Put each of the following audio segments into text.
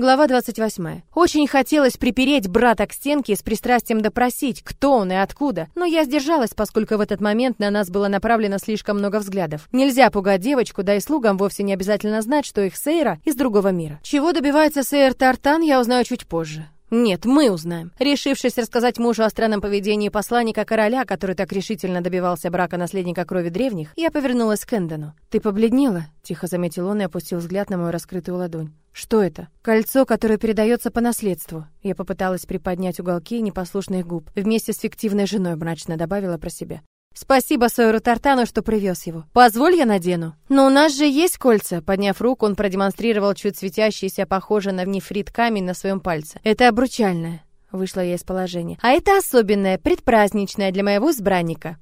Глава 28. Очень хотелось припереть брата к стенке и с пристрастием допросить, кто он и откуда, но я сдержалась, поскольку в этот момент на нас было направлено слишком много взглядов. Нельзя пугать девочку, да и слугам вовсе не обязательно знать, что их Сейра из другого мира. Чего добивается Сейр Тартан, я узнаю чуть позже. Нет, мы узнаем. Решившись рассказать мужу о странном поведении посланника короля, который так решительно добивался брака наследника крови древних, я повернулась к Эндону. «Ты побледнела?» — тихо заметил он и опустил взгляд на мою раскрытую ладонь. «Что это?» «Кольцо, которое передается по наследству». Я попыталась приподнять уголки непослушных губ. Вместе с фиктивной женой мрачно добавила про себя. Спасибо Сойеру Тартану, что привез его. Позволь я надену. Но у нас же есть кольца. Подняв руку, он продемонстрировал чуть светящийся, похожий на нефрит камень на своем пальце. Это обручальное. Вышла я из положения. А это особенное, предпраздничное для моего избранника.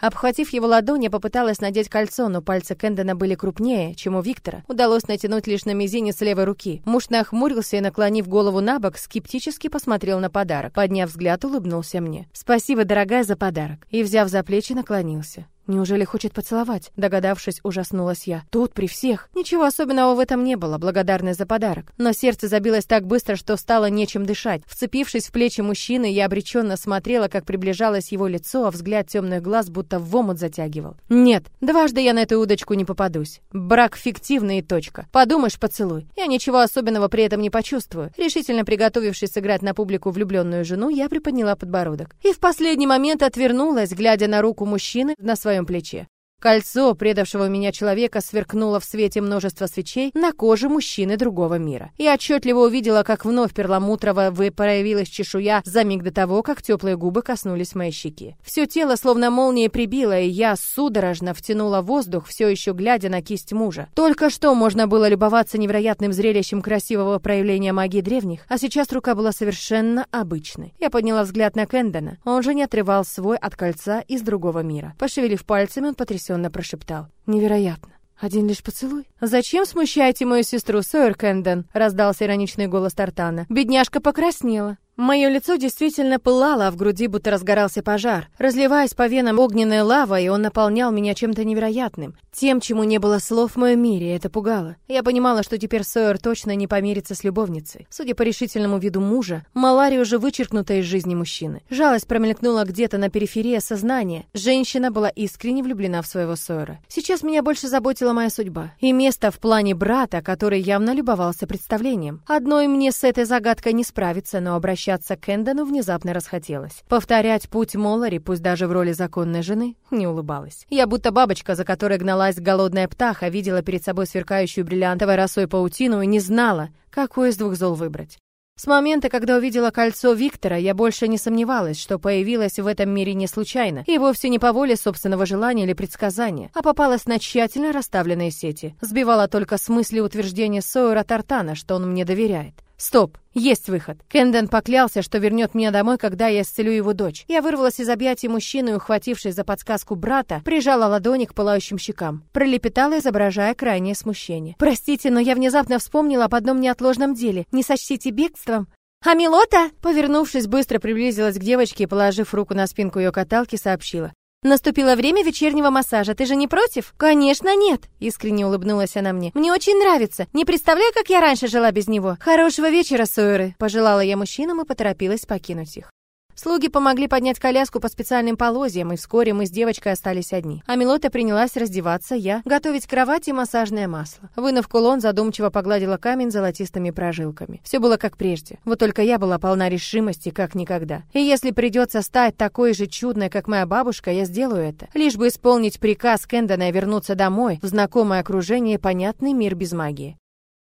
Обхватив его ладонь, я попыталась надеть кольцо, но пальцы Кэндона были крупнее, чем у Виктора. Удалось натянуть лишь на мизинец левой руки. Муж нахмурился и, наклонив голову на бок, скептически посмотрел на подарок. Подняв взгляд, улыбнулся мне. «Спасибо, дорогая, за подарок». И, взяв за плечи, наклонился. Неужели хочет поцеловать? Догадавшись, ужаснулась я. Тут, при всех. Ничего особенного в этом не было, благодарность за подарок. Но сердце забилось так быстро, что стало нечем дышать. Вцепившись в плечи мужчины, я обреченно смотрела, как приближалось его лицо, а взгляд темных глаз будто в омут затягивал. Нет, дважды я на эту удочку не попадусь. Брак фиктивный и точка. Подумаешь, поцелуй. Я ничего особенного при этом не почувствую. Решительно приготовившись сыграть на публику влюбленную жену, я приподняла подбородок. И в последний момент отвернулась, глядя на руку мужчины на своем своем плече. Кольцо предавшего меня человека сверкнуло в свете множества свечей на коже мужчины другого мира. Я отчетливо увидела, как вновь перламутрово проявилась чешуя за миг до того, как теплые губы коснулись моей щеки. Все тело словно молнией прибило, и я судорожно втянула воздух, все еще глядя на кисть мужа. Только что можно было любоваться невероятным зрелищем красивого проявления магии древних, а сейчас рука была совершенно обычной. Я подняла взгляд на Кэндона. Он же не отрывал свой от кольца из другого мира. Пошевелив пальцами, он потрясенно потрясенно прошептал. «Невероятно! Один лишь поцелуй? Зачем смущаете мою сестру, сэр Кэндон?» раздался ироничный голос Тартана. Бедняжка покраснела. Мое лицо действительно пылало, а в груди будто разгорался пожар. Разливаясь по венам огненная лава, и он наполнял меня чем-то невероятным. Тем, чему не было слов в моем мире, это пугало. Я понимала, что теперь Сойер точно не помирится с любовницей. Судя по решительному виду мужа, Малари уже вычеркнута из жизни мужчины. Жалость промелькнула где-то на периферии сознания. Женщина была искренне влюблена в своего Сойера. Сейчас меня больше заботила моя судьба. И место в плане брата, который явно любовался представлением. Одной мне с этой загадкой не справиться, но обращаться возвращаться к Эндону внезапно расхотелось. Повторять путь Моллари, пусть даже в роли законной жены, не улыбалась. Я будто бабочка, за которой гналась голодная птаха, видела перед собой сверкающую бриллиантовой росой паутину и не знала, какой из двух зол выбрать. С момента, когда увидела кольцо Виктора, я больше не сомневалась, что появилась в этом мире не случайно, и вовсе не по воле собственного желания или предсказания, а попалась на тщательно расставленные сети. Сбивала только с мысли утверждения Сойера Тартана, что он мне доверяет. Стоп, есть выход. Кенден поклялся, что вернет меня домой, когда я исцелю его дочь. Я вырвалась из объятий мужчины и, ухватившись за подсказку брата, прижала ладони к пылающим щекам. Пролепетала, изображая крайнее смущение. «Простите, но я внезапно вспомнила об одном неотложном деле. Не сочтите бегством?» «А Милота?» Повернувшись, быстро приблизилась к девочке и, положив руку на спинку ее каталки, сообщила. Наступило время вечернего массажа. Ты же не против? Конечно, нет, искренне улыбнулась она мне. Мне очень нравится. Не представляю, как я раньше жила без него. Хорошего вечера, Сойеры, пожелала я мужчинам и поторопилась покинуть их. Слуги помогли поднять коляску по специальным полозьям, и вскоре мы с девочкой остались одни. А Милота принялась раздеваться, я готовить кровать и массажное масло. Вынув кулон, задумчиво погладила камень золотистыми прожилками. Все было как прежде. Вот только я была полна решимости, как никогда. И если придется стать такой же чудной, как моя бабушка, я сделаю это. Лишь бы исполнить приказ Кэндона и вернуться домой, в знакомое окружение понятный мир без магии.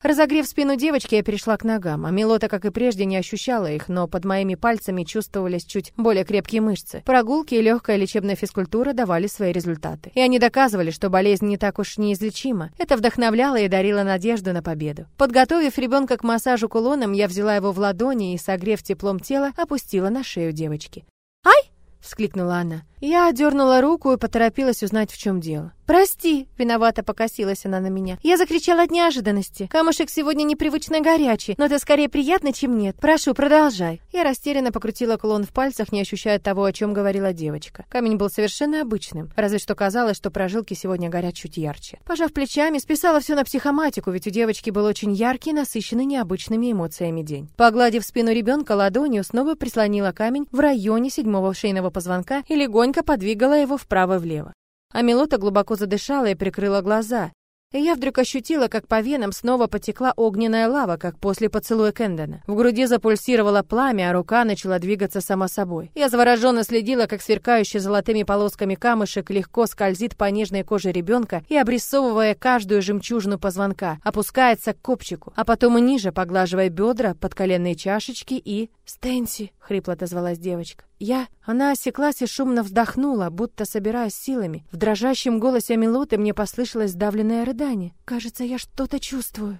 Разогрев спину девочки, я перешла к ногам, а Милота, как и прежде, не ощущала их, но под моими пальцами чувствовались чуть более крепкие мышцы. Прогулки и легкая лечебная физкультура давали свои результаты. И они доказывали, что болезнь не так уж неизлечима. Это вдохновляло и дарило надежду на победу. Подготовив ребенка к массажу кулоном, я взяла его в ладони и, согрев теплом тела, опустила на шею девочки. «Ай!» — вскликнула она. Я отдернула руку и поторопилась узнать, в чем дело. «Прости!» — виновато покосилась она на меня. Я закричала от неожиданности. «Камушек сегодня непривычно горячий, но это скорее приятно, чем нет. Прошу, продолжай». Я растерянно покрутила кулон в пальцах, не ощущая того, о чем говорила девочка. Камень был совершенно обычным, разве что казалось, что прожилки сегодня горят чуть ярче. Пожав плечами, списала все на психоматику, ведь у девочки был очень яркий, насыщенный необычными эмоциями день. Погладив спину ребенка ладонью, снова прислонила камень в районе седьмого шейного позвонка и легонько подвигала его вправо-влево. Амилота глубоко задышала и прикрыла глаза, и я вдруг ощутила, как по венам снова потекла огненная лава, как после поцелуя Кэндона. В груди запульсировало пламя, а рука начала двигаться сама собой. Я завороженно следила, как сверкающий золотыми полосками камышек легко скользит по нежной коже ребенка и, обрисовывая каждую жемчужину позвонка, опускается к копчику, а потом и ниже, поглаживая бедра, подколенные чашечки и... «Стэнси!» — хрипло отозвалась девочка. «Я...» Она осеклась и шумно вздохнула, будто собираясь силами. В дрожащем голосе Мелоты мне послышалось давленное рыдание. «Кажется, я что-то чувствую».